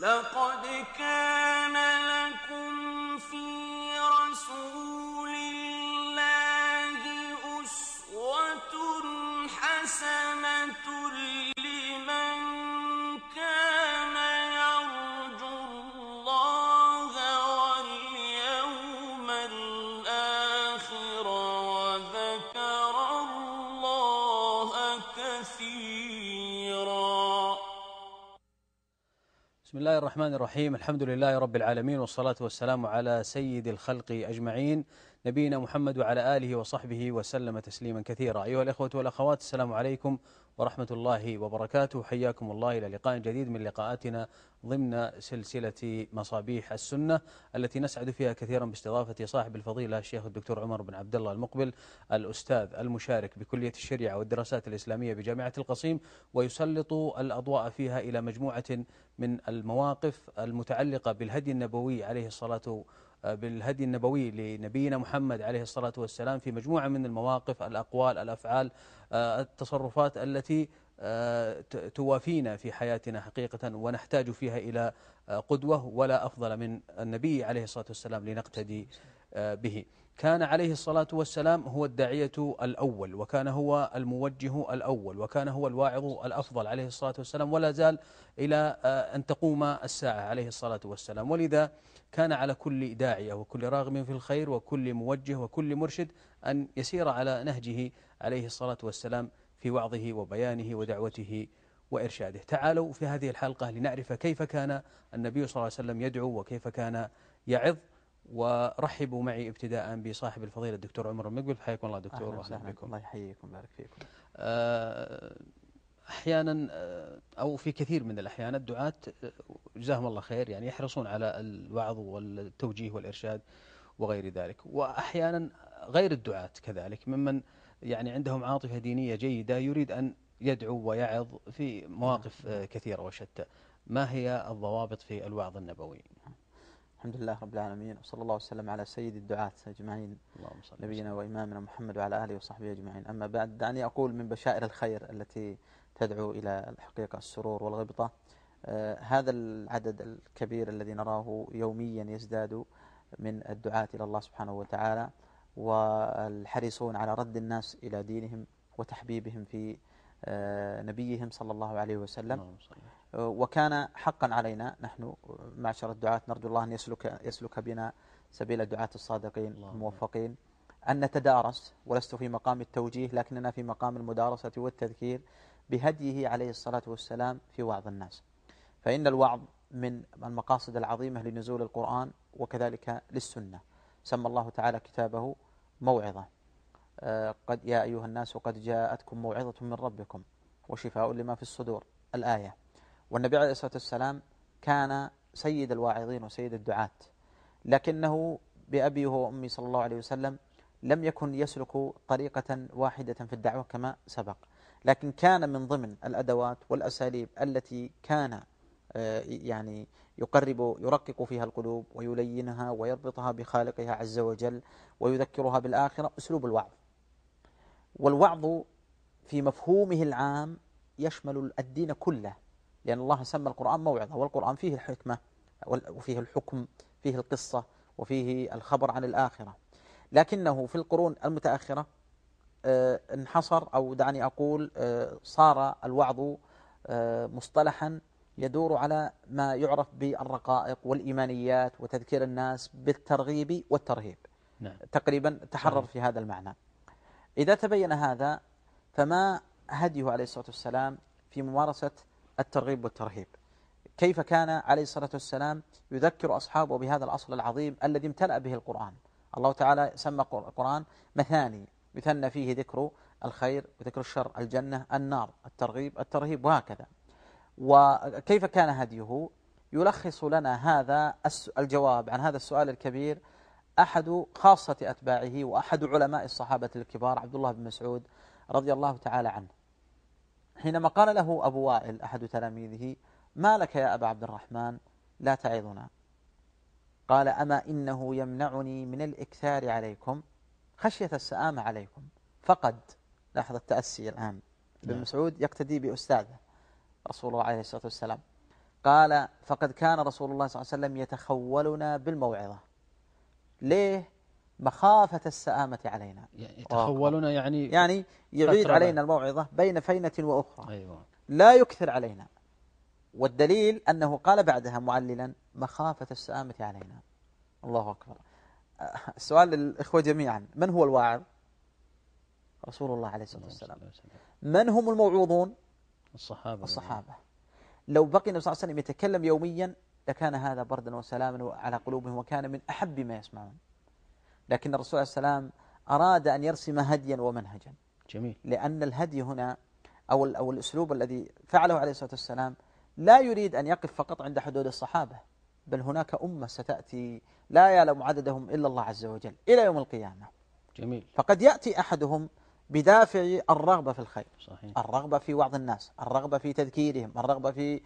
لقد كان لكم في رسول الله الرحمن الرحيم. الحمد لله رب العالمين والصلاة والسلام على سيد الخلق أجمعين. نبينا محمد وعلى آله وصحبه وسلم تسليما كثيرا. أيها الإخوة والأخوات السلام عليكم ورحمة الله وبركاته. حياكم الله إلى لقاء جديد من لقاءاتنا ضمن سلسلة مصابيح السنة التي نسعد فيها كثيرا باستضافة صاحب الفضيلة الشيخ الدكتور عمر بن عبد الله المقبل الأستاذ المشارك بكلية الشريعة والدراسات الإسلامية بجامعة القصيم ويسلط الأضواء فيها إلى مجموعة من المواقف المتعلقة بالهدي النبوي عليه الصلاة بالهدي النبوي لنبينا محمد عليه الصلاة والسلام في مجموعة من المواقف الأقوال الأفعال آه، التصرفات التي آه، توافينا في حياتنا حقيقة ونحتاج فيها إلى آه، قدوة ولا أفضل من النبي عليه الصلاة والسلام لنقتدي آه، به. كان عليه الصلاة والسلام هو الداعية الأول وكان هو الموجه الأول وكان هو الواعظ الأفضل عليه الصلاة والسلام ولا زال إلى آه، أن تقوم الساعة عليه الصلاة والسلام. ولذا كان على كل داعية وكل راغب في الخير وكل موجه وكل مرشد أن يسير على نهجه عليه الصلاة والسلام في وعظه وبيانه ودعوته وإرشاده. تعالوا في هذه الحلقة لنعرف كيف كان النبي صلى الله عليه وسلم يدعو وكيف كان يعظ. ورحبوا معي ابتداء بصاحب الفضيلة الدكتور عمر المقبل. حياكم الله دكتور أهلا واهلا وسهلا. بكم. الله يحييكم ويبارك فيكم. آه، أحيانا آه، أو في كثير من الأحيان الدعاة آه، جزاهم الله خير يعني يحرصون على الوعظ والتوجيه والإرشاد وغير ذلك. واحيانا غير الدعاة كذلك ممن يعني عندهم عاطفة دينية جيدة يريد أن يدعو ويعظ في مواقف آه، كثيرة وشتى. ما هي الضوابط في الوعظ النبوي؟ الحمد لله رب العالمين وصلى الله وسلم على سيد الدعاة أجمعين نبينا وإمامنا محمد وعلى آله وصحبه أجمعين. أما بعد دعني أقول من بشائر الخير التي تدعو إلى الحقيقة السرور والغبطة. آه هذا العدد الكبير الذي نراه يوميا يزداد من الدعاة إلى الله سبحانه وتعالى والحريصون على رد الناس إلى دينهم وتحبيبهم في آه نبيهم صلى الله عليه وسلم. اللهم صل وكان حقا علينا. نحن معشر الدعاة نرجو الله أن يسلك, يسلك بنا سبيل الدعاة الصادقين الموفقين. أن نتدارس ولست في مقام التوجيه لكننا في مقام المدارسة والتذكير بهديه عليه الصلاة والسلام في وعظ الناس. فإن الوعظ من المقاصد العظيمة لنزول القرآن وكذلك للسنة. سمى الله تعالى كتابه موعظة. آه، قد يا أيها الناس قد جاءتكم موعظة من ربكم وشفاء لما في الصدور. الآية والنبي عليه الصلاة والسلام كان سيد الواعظين وسيد الدعاة. لكنه بأبي وأمي صلى الله عليه وسلم لم يكن يسلك طريقة واحدة في الدعوة كما سبق. لكن كان من ضمن الأدوات والأساليب التي كان آه، يعني يقرب يرقق فيها القلوب ويلينها ويربطها بخالقها عز وجل ويذكرها بالآخرة أسلوب الوعظ. والوعظ في مفهومه العام يشمل الدين كله. لأن الله سمى القرآن موعظة والقرآن فيه الحكمة وفيه الحكم فيه القصة وفيه الخبر عن الآخرة. لكنه في القرون المتأخرة آه، انحصر أو دعني أقول آه، صار الوعظ آه، مصطلحا يدور على ما يعرف بالرقائق والإيمانيات وتذكير الناس بالترغيب والترهيب. نعم. تقريبا تحرر صحيح. في هذا المعنى. إذا تبين هذا فما هديه عليه الصلاة والسلام في ممارسة الترغيب والترهيب. كيف كان عليه الصلاة والسلام يذكر أصحابه بهذا الأصل العظيم الذي امتلأ به القرآن؟ الله تعالى سمى قر- القرآن مثاني يثنى فيه ذكر الخير وذكر الشر الجنة النار الترغيب الترهيب وهكذا. وكيف كان هديه؟ يلخص لنا هذا الجواب عن هذا السؤال الكبير أحد خاصة أتباعه وأحد علماء الصحابة الكبار عبد الله بن مسعود رضي الله تعالى عنه. حينما قال له أبو وائل أحد تلاميذه ما لك يا أبا عبد الرحمن؟ لا تعظنا. قال أما إنه يمنعني من الإكثار عليكم خشية السآمة عليكم. فقد. لاحظ التأسي الآن. ابن نعم. مسعود يقتدي بأستاذه رسول الله عليه الصلاة والسلام. قال فقد كان رسول الله صلى الله عليه وسلم يتخولنا بالموعظة. ليه؟ مخافة السآمة علينا. يتخولنا يعني يعني يعيد علينا الموعظة بين فينة وأخرى. أيوة. لا يكثر علينا. والدليل أنه قال بعدها معللا مخافة السآمة علينا. الله أكبر. السؤال للإخوة جميعا. من هو الواعظ؟ رسول الله عليه الصلاة والسلام. من هم الموعوظون؟ الصحابة. الصحابة. لو بقي النبي صلى الله عليه وسلم يتكلم يوميا لكان هذا بردا وسلاما على قلوبهم وكان من أحب ما يسمعون. لكن الرسول عليه السلام أراد أن يرسم هديا ومنهجا. جميل. لأن الهدي هنا أو, أو الأسلوب الذي فعله عليه الصلاة والسلام لا يريد أن يقف فقط عند حدود الصحابة بل هناك أمة ستأتي لا يعلم عددهم إلا الله عز وجل إلى يوم القيامة. جميل. فقد يأتي أحدهم بدافع الرغبة في الخير. صحيح. الرغبة في وعظ الناس الرغبة في تذكيرهم الرغبة في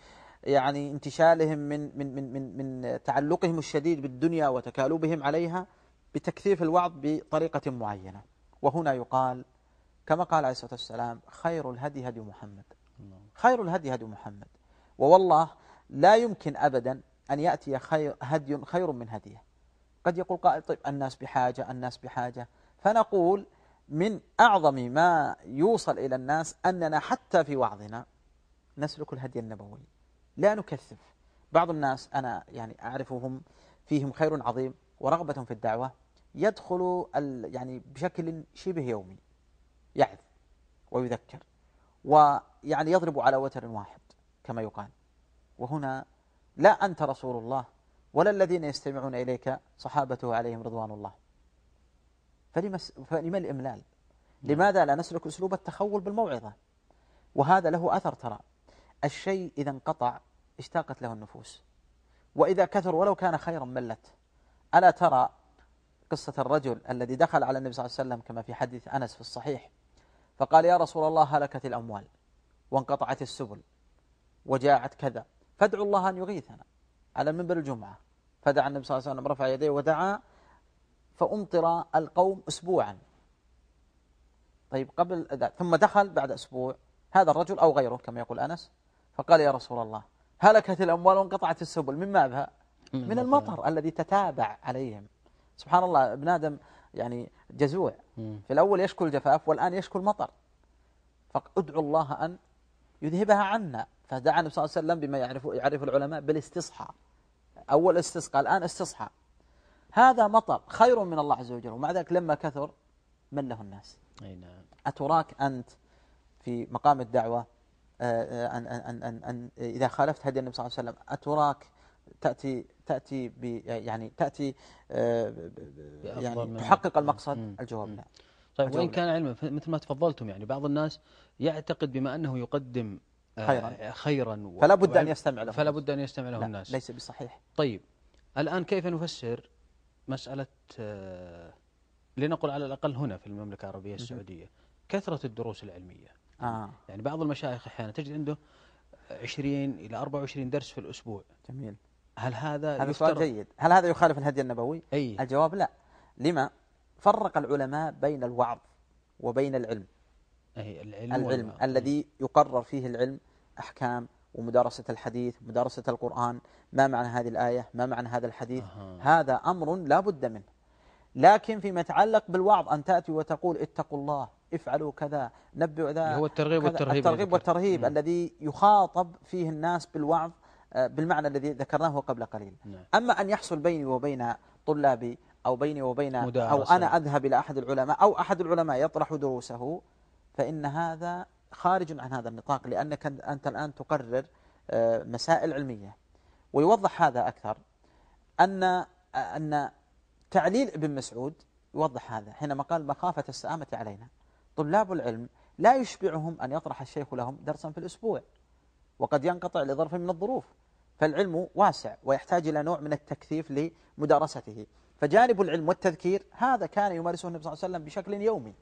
يعني انتشالهم من من من من, من تعلقهم الشديد بالدنيا وتكالبهم عليها. بتكثيف الوعظ بطريقة معينة. وهنا يقال كما قال عليه الصلاة والسلام خير الهدي هدي محمد. خير الهدي هدي محمد. ووالله لا يمكن أبدا أن يأتي خير هدي خير من هديه. قد يقول قائل طيب الناس بحاجة الناس بحاجة. فنقول من أعظم ما يوصل إلى الناس أننا حتى في وعظنا نسلك الهدي النبوي. لا نكثف. بعض الناس أنا يعني أعرفهم فيهم خير عظيم ورغبة في الدعوة يدخل يعني بشكل شبه يومي يعظ ويذكر ويعني يضرب على وتر واحد كما يقال. وهنا لا أنت رسول الله ولا الذين يستمعون إليك صحابته عليهم رضوان الله. فلما, فلما الإملال؟ لماذا لا نسلك أسلوب التخول بالموعظة؟ وهذا له أثر ترى. الشيء إذا انقطع اشتاقت له النفوس. وإذا كثر ولو كان خيرا ملت. ألا ترى قصة الرجل الذي دخل على النبي صلى الله عليه وسلم كما في حديث أنس في الصحيح فقال يا رسول الله هلكت الأموال وانقطعت السبل وجاعت كذا فادعوا الله أن يغيثنا على منبر الجمعة. فدعا النبي صلى الله عليه وسلم رفع يديه ودعا فأمطر القوم أسبوعا. طيب قبل ثم دخل بعد أسبوع هذا الرجل أو غيره كما يقول أنس فقال يا رسول الله هلكت الأموال وانقطعت السبل من ماذا؟ من المطر الذي تتابع عليهم. سبحان الله ابن آدم يعني جزوع. في الأول يشكو الجفاف والآن يشكو المطر. فادعوا الله أن يذهبها عنا. فدعا النبي صلى الله عليه وسلم بما يعرف يعرف العلماء بالاستصحاء. أول استسقاء الآن استصحى هذا مطر خير من الله عز وجل ومع ذلك لما كثر من له الناس. أي نعم. أتراك أنت في مقام الدعوة؟ آه، آه، أن, أن, أن, أن إذا خالفت هدي النبي صلى الله عليه وسلم أتراك تأتي تأتي ب يعني تأتي آه، يعني تحقق المقصد الجواب لا طيب وإن كان علما مثل ما تفضلتم يعني بعض الناس يعتقد بما أنه يقدم خيرا. خيرا فلا بد أن يستمع له. فلا بد أن يستمع له الناس. ليس بصحيح. طيب الآن كيف نفسر مسألة لنقل على الأقل هنا في المملكة العربية السعودية كثرة الدروس العلمية. آه. يعني بعض المشايخ أحيانا تجد عنده 20 إلى 24 درس في الأسبوع. جميل. هل هذا هذا سؤال جيد. هل هذا يخالف الهدي النبوي؟ أي. الجواب لا. لما؟ فرق العلماء بين الوعظ وبين العلم. أي العلم, العلم الذي يقرر فيه العلم أحكام ومدارسة الحديث مدارسة القرآن ما معنى هذه الآية؟ ما معنى هذا الحديث؟ أه. هذا أمر لا بد منه. لكن فيما يتعلق بالوعظ أن تأتي وتقول اتقوا الله افعلوا كذا نبئوا ذا هو الترغيب والترهيب الترغيب والترهيب الذي يخاطب فيه الناس بالوعظ بالمعنى الذي ذكرناه قبل قليل. نعم. أما أن يحصل بيني وبين طلابي أو بيني وبين أو أنا أذهب إلى أحد العلماء أو أحد العلماء يطرح دروسه فإن هذا خارج عن هذا النطاق لأنك أنت الآن تقرر آه، مسائل علمية. ويوضح هذا أكثر أن أن تعليل ابن مسعود يوضح هذا حينما قال مخافة السآمة علينا. طلاب العلم لا يشبعهم أن يطرح الشيخ لهم درسا في الأسبوع وقد ينقطع لظرف من الظروف. فالعلم واسع ويحتاج إلى نوع من التكثيف لمدارسته. فجانب العلم والتذكير هذا كان يمارسه النبي صلى الله عليه وسلم بشكل يومي.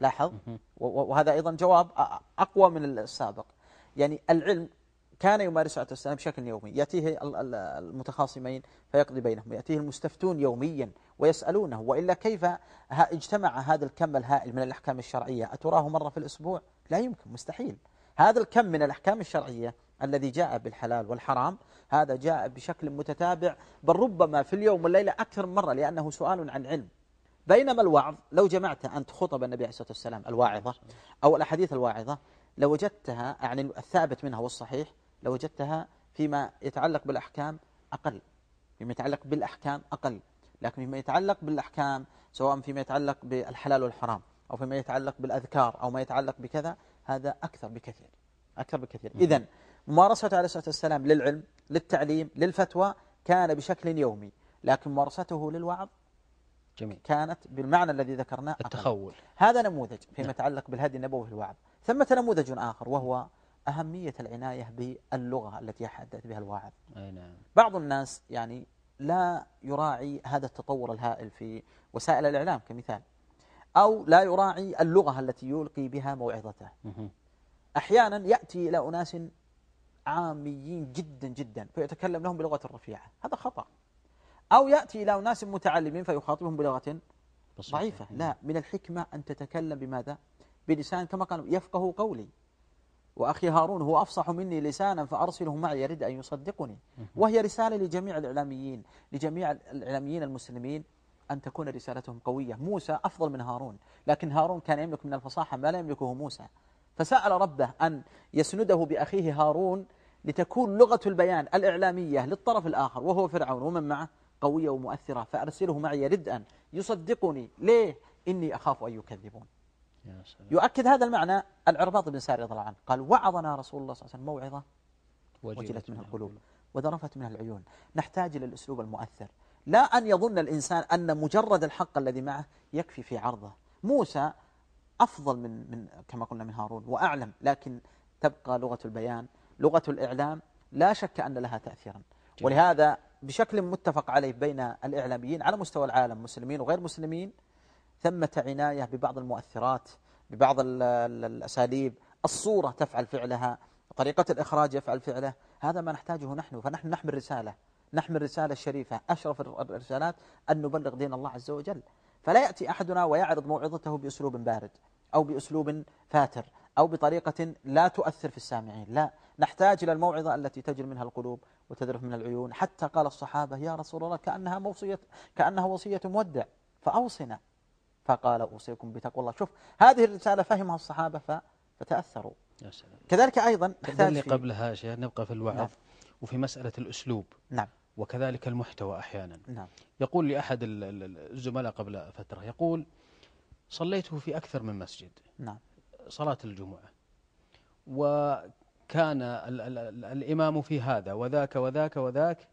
لاحظ؟ وهذا أيضا جواب أقوى من السابق. يعني العلم كان يمارسه عليه السلام بشكل يومي. يأتيه المتخاصمين فيقضي بينهم. يأتيه المستفتون يوميا ويسألونه وإلا كيف اجتمع هذا الكم الهائل من الأحكام الشرعية؟ أتراه مرة في الأسبوع؟ لا يمكن مستحيل. هذا الكم من الأحكام الشرعية الذي جاء بالحلال والحرام هذا جاء بشكل متتابع بل ربما في اليوم والليلة أكثر من مرة لأنه سؤال عن علم. بينما الوعظ لو جمعت أنت خطب النبي عليه الصلاة والسلام الواعظة أو الأحاديث الواعظة لوجدتها يعني الثابت منها والصحيح لوجدتها فيما يتعلق بالأحكام أقل فيما يتعلق بالأحكام أقل. لكن فيما يتعلق بالأحكام سواء فيما يتعلق بالحلال والحرام أو فيما يتعلق بالأذكار أو ما يتعلق بكذا هذا أكثر بكثير أكثر بكثير. إذا ممارسته عليه الصلاة والسلام للعلم للتعليم للفتوى كان بشكل يومي لكن ممارسته للوعظ جميل كانت بالمعنى الذي ذكرناه أقل. التخول هذا نموذج فيما نعم. يتعلق بالهدي النبوي في الوعظ ثمة نموذج آخر وهو أهمية العناية باللغة التي يحدث بها الواعظ نعم بعض الناس يعني لا يراعي هذا التطور الهائل في وسائل الإعلام كمثال أو لا يراعي اللغة التي يلقي بها موعظته. أحيانا يأتي إلى أناس عاميين جدا جدا فيتكلم لهم بلغة رفيعة هذا خطأ. أو يأتي إلى أناس متعلمين فيخاطبهم بلغة. ضعيفة. لا من الحكمة أن تتكلم بماذا؟ بلسان كما قال يفقه قولي. وأخي هارون هو أفصح مني لسانا فأرسله معي يريد أن يصدقني. وهي رسالة لجميع الإعلاميين لجميع الإعلاميين المسلمين أن تكون رسالتهم قوية. موسى أفضل من هارون لكن هارون كان يملك من الفصاحة ما لا يملكه موسى. فسأل ربه أن يسنده بأخيه هارون لتكون لغة البيان الإعلامية للطرف الآخر وهو فرعون ومن معه قوية ومؤثرة فأرسله معي أن يصدقني. ليه؟ إني أخاف أن يكذبون. يؤكد هذا المعنى العرباط بن ساري رضي الله عنه. قال وعظنا رسول الله صلى الله عليه وسلم موعظة وجلت منها القلوب. وذرفت منها العيون. نحتاج إلى الأسلوب المؤثر. لا أن يظن الإنسان أن مجرد الحق الذي معه يكفي في عرضه. موسى أفضل من, من كما قلنا من هارون وأعلم لكن تبقى لغة البيان لغة الإعلام لا شك أن لها تأثيرا. ولهذا بشكل متفق عليه بين الإعلاميين على مستوى العالم مسلمين وغير مسلمين ثمة عناية ببعض المؤثرات ببعض ال- ال- الأساليب. الصورة تفعل فعلها طريقة الإخراج يفعل فعله. هذا ما نحتاجه نحن. فنحن نحمل رسالة نحمل رسالة شريفة. أشرف الر- الرسالات أن نبلغ دين الله عز وجل. فلا يأتي أحدنا ويعرض موعظته بأسلوب بارد أو بأسلوب فاتر. أو بطريقة لا تؤثر في السامعين. لا نحتاج إلى الموعظة التي تجري منها القلوب وتذرف منها العيون. حتى قال الصحابة يا رسول الله كأنها موصية كأنها وصية مودع فأوصنا. فقال أوصيكم بتقوى الله. شوف هذه الرسالة فهمها الصحابة فتأثروا. يا سلام. كذلك أيضا نحتاج قبلها شيخ نبقى في الوعظ نعم. وفي مسألة الأسلوب. نعم. وكذلك المحتوى أحيانا. نعم. يقول لي أحد ال- ال- الزملاء قبل فترة يقول صليته في أكثر من مسجد. نعم. صلاة الجمعة. وكان ال ال ال الإمام في هذا وذاك وذاك وذاك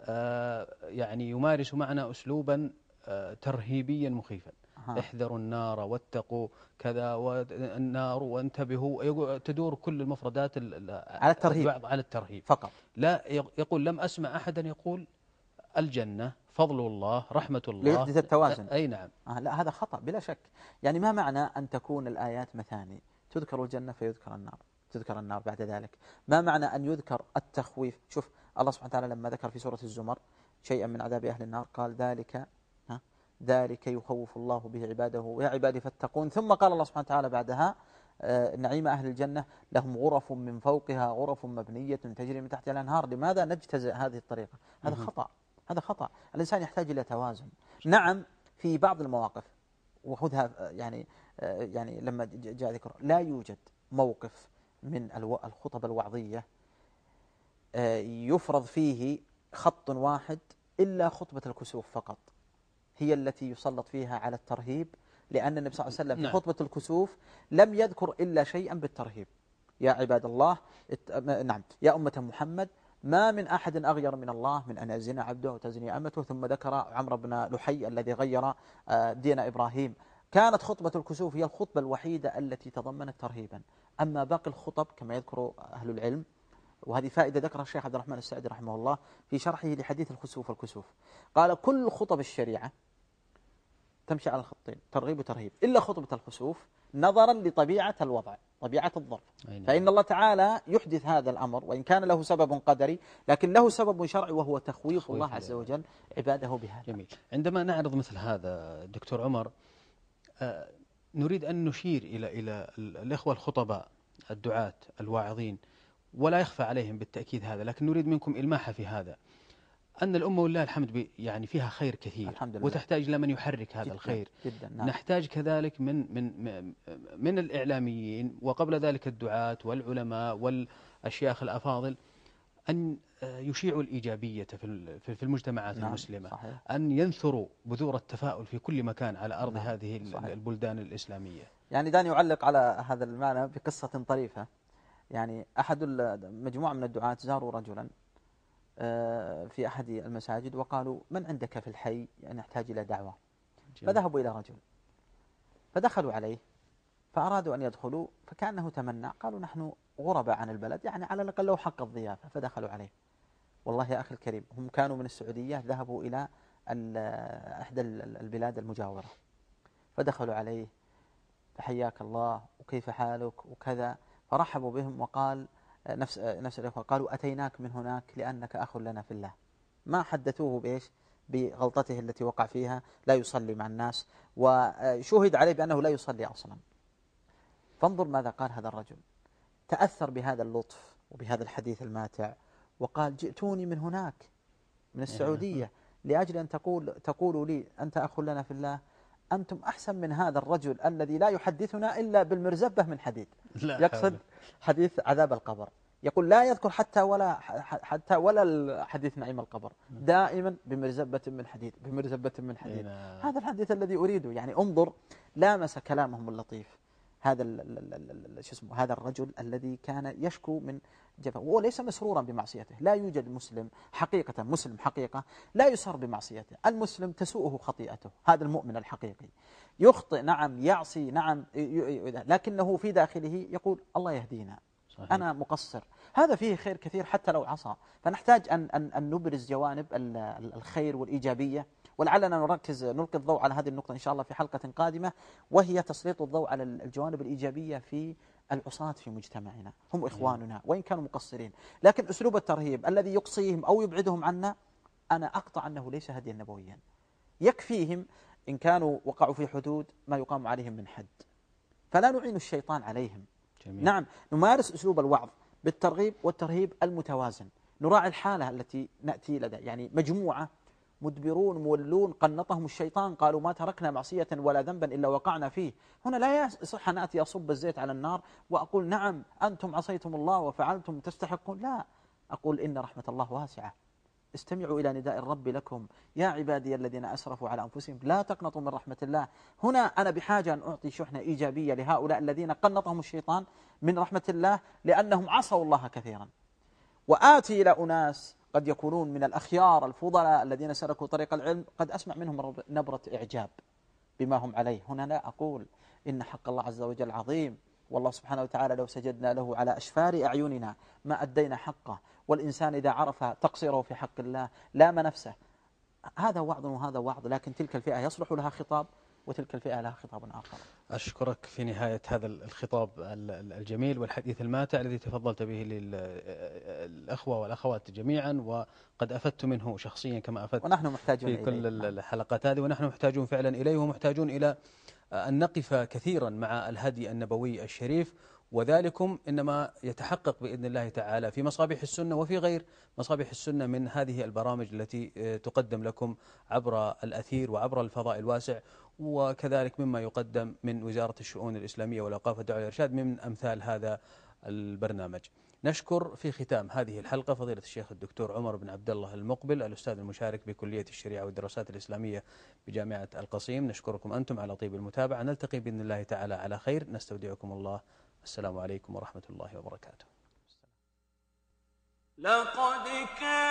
آه، يعني يمارس معنا أسلوبا آه، ترهيبيا مخيفا. احذروا النار واتقوا كذا والنار وانتبهوا. تدور كل المفردات ال- ال- على الترهيب. على الترهيب. فقط. لا يق- يقول لم أسمع أحدا يقول الجنة. فضل الله رحمة الله. ليحدث التوازن. أي نعم. آه لا هذا خطأ بلا شك. يعني ما معنى أن تكون الآيات مثاني؟ تذكر الجنة فيذكر النار. تذكر النار بعد ذلك. ما معنى أن يذكر التخويف؟ شوف الله سبحانه وتعالى لما ذكر في سورة الزمر شيئا من عذاب أهل النار قال ذلك ها ذلك يخوف الله به عباده. يا عبادي فاتقون. ثم قال الله سبحانه وتعالى بعدها آه، نعيم أهل الجنة لهم غرف من فوقها غرف مبنية تجري من تحتها الأنهار. لماذا نجتزئ هذه الطريقة؟ هذا خطأ. هذا خطأ. الإنسان يحتاج إلى توازن. نعم في بعض المواقف وخذها يعني يعني لما جاء ذكر لا يوجد موقف من الخطب الوعظية آه، يفرض فيه خط واحد إلا خطبة الكسوف فقط. هي التي يسلط فيها على الترهيب لأن النبي صلى الله عليه وسلم في نعم. خطبة الكسوف لم يذكر إلا شيئا بالترهيب. يا عباد الله نعم يا أمة محمد ما من أحد أغير من الله من أن يزني عبده وتزني أمته. ثم ذكر عمرو بن لحي الذي غير آه، دين إبراهيم. كانت خطبة الكسوف هي الخطبة الوحيدة التي تضمنت ترهيبا. أما باقي الخطب كما يذكر أهل العلم وهذه فائدة ذكرها الشيخ عبد الرحمن السعدي رحمه الله في شرحه لحديث الخسوف والكسوف. قال كل خطب الشريعة تمشي على الخطين ترغيب وترهيب. إلا خطبة الخسوف نظرا لطبيعة الوضع طبيعة الظرف. نعم. فإن الله تعالى يحدث هذا الأمر وإن كان له سبب قدري لكن له سبب شرعي وهو تخويف الله عز وجل عباده بهذا. جميل. عندما نعرض مثل هذا دكتور عمر آه، نريد أن نشير إلى إلى ال- الإخوة الخطباء الدعاة الواعظين ولا يخفى عليهم بالتأكيد هذا لكن نريد منكم إلماحة في هذا. أن الأمة ولله الحمد يعني فيها خير كثير الحمد لله. وتحتاج إلى من يحرك هذا جداً الخير. جدا نعم. نحتاج كذلك من من من الإعلاميين وقبل ذلك الدعاة والعلماء والأشياخ الأفاضل أن آه، يشيعوا الإيجابية في في المجتمعات نعم، المسلمة. صحيح. أن ينثروا بذور التفاؤل في كل مكان على أرض نعم، هذه صحيح. البلدان الإسلامية. يعني دعني أعلق على هذا المعنى بقصة طريفة. يعني أحد مجموعة من الدعاة زاروا رجلا. في أحد المساجد وقالوا من عندك في الحي؟ يعني نحتاج إلى دعوة. فذهبوا إلى رجل. فدخلوا عليه. فأرادوا أن يدخلوا فكأنه تمنع قالوا نحن غرباء عن البلد يعني على الأقل له حق الضيافة. فدخلوا عليه. والله يا أخي الكريم هم كانوا من السعودية ذهبوا إلى إحدى ال- البلاد المجاورة. فدخلوا عليه. فحياك الله وكيف حالك؟ وكذا. فرحبوا بهم وقال آه، نفس نفس الإخوة قالوا أتيناك من هناك لأنك أخ لنا في الله. ما حدثوه بإيش؟ بغلطته التي وقع فيها لا يصلي مع الناس وشهد عليه بأنه لا يصلي أصلا. فانظر ماذا قال هذا الرجل. تأثر بهذا اللطف وبهذا الحديث الماتع وقال جئتوني من هناك من السعودية لأجل أن تقول تقولوا لي أنت أخ لنا في الله. أنتم أحسن من هذا الرجل الذي لا يحدثنا إلا بالمرزبة من حديد. لا يقصد. حديث عذاب القبر يقول لا يذكر حتى ولا حتى ولا حديث نعيم القبر دائما بمرزبة من حديد بمرزبة من حديد. هذا الحديث الذي أريده يعني انظر لامس كلامهم اللطيف هذا شو اسمه هذا الرجل الذي كان يشكو من جفا وهو ليس مسرورا بمعصيته لا يوجد مسلم حقيقة مسلم حقيقة لا يسر بمعصيته المسلم تسوءه خطيئته هذا المؤمن الحقيقي. يخطئ نعم يعصي نعم لكنه في داخله يقول الله يهدينا صحيح. أنا مقصر. هذا فيه خير كثير حتى لو عصى. فنحتاج أن, أن, أن نبرز جوانب ال- ال- الخير والإيجابية. ولعلنا نركز نلقي الضوء على هذه النقطة إن شاء الله في حلقة قادمة وهي تسليط الضوء على الجوانب الإيجابية في العصاة في مجتمعنا هم إخواننا وإن كانوا مقصرين. لكن أسلوب الترهيب الذي يقصيهم أو يبعدهم عنا أنا أقطع أنه ليس هديا نبويا. يكفيهم إن كانوا وقعوا في حدود ما يقام عليهم من حد. فلا نعين الشيطان عليهم. جميل. نعم نمارس أسلوب الوعظ بالترغيب والترهيب المتوازن. نراعي الحالة التي نأتي لدى يعني مجموعة مدبرون مولون قنطهم الشيطان قالوا ما تركنا معصية ولا ذنبا إلا وقعنا فيه. هنا لا يصح أن أتي أصب الزيت على النار وأقول نعم أنتم عصيتم الله وفعلتم تستحقون. لا أقول إن رحمة الله واسعة. استمعوا إلى نداء الرب لكم. يا عبادي الذين أسرفوا على أنفسهم لا تقنطوا من رحمة الله. هنا أنا بحاجة أن أعطي شحنة إيجابية لهؤلاء الذين قنطهم الشيطان من رحمة الله لأنهم عصوا الله كثيرا. وآتي إلى أناس قد يكونون من الأخيار الفضلاء الذين سلكوا طريق العلم قد أسمع منهم نبرة إعجاب بما هم عليه. هنا لا أقول إن حق الله عز وجل عظيم والله سبحانه وتعالى لو سجدنا له على أشفار أعيننا ما أدينا حقه. والإنسان إذا عرف تقصيره في حق الله لام نفسه هذا وعظ وهذا وعظ لكن تلك الفئة يصلح لها خطاب وتلك الفئة لها خطاب آخر أشكرك في نهاية هذا الخطاب ال- ال- الجميل والحديث الماتع الذي تفضلت به للأخوة والأخوات جميعا وقد أفدت منه شخصيا كما أفدت ونحن محتاجون في كل إليه. ال- الحلقات هذه ونحن محتاجون فعلا إليه ومحتاجون إلى أن نقف كثيرا مع الهدي النبوي الشريف وذلكم إنما يتحقق بإذن الله تعالى في مصابيح السنة وفي غير مصابيح السنة من هذه البرامج التي آه، تقدم لكم عبر الأثير وعبر الفضاء الواسع وكذلك مما يقدم من وزارة الشؤون الإسلامية والأوقاف والدعوة والإرشاد من أمثال هذا البرنامج. نشكر في ختام هذه الحلقة فضيلة الشيخ الدكتور عمر بن عبد الله المقبل الأستاذ المشارك بكلية الشريعة والدراسات الإسلامية بجامعة القصيم. نشكركم أنتم على طيب المتابعة. نلتقي بإذن الله تعالى على خير. نستودعكم الله السلام عليكم ورحمة الله وبركاته. لقد كان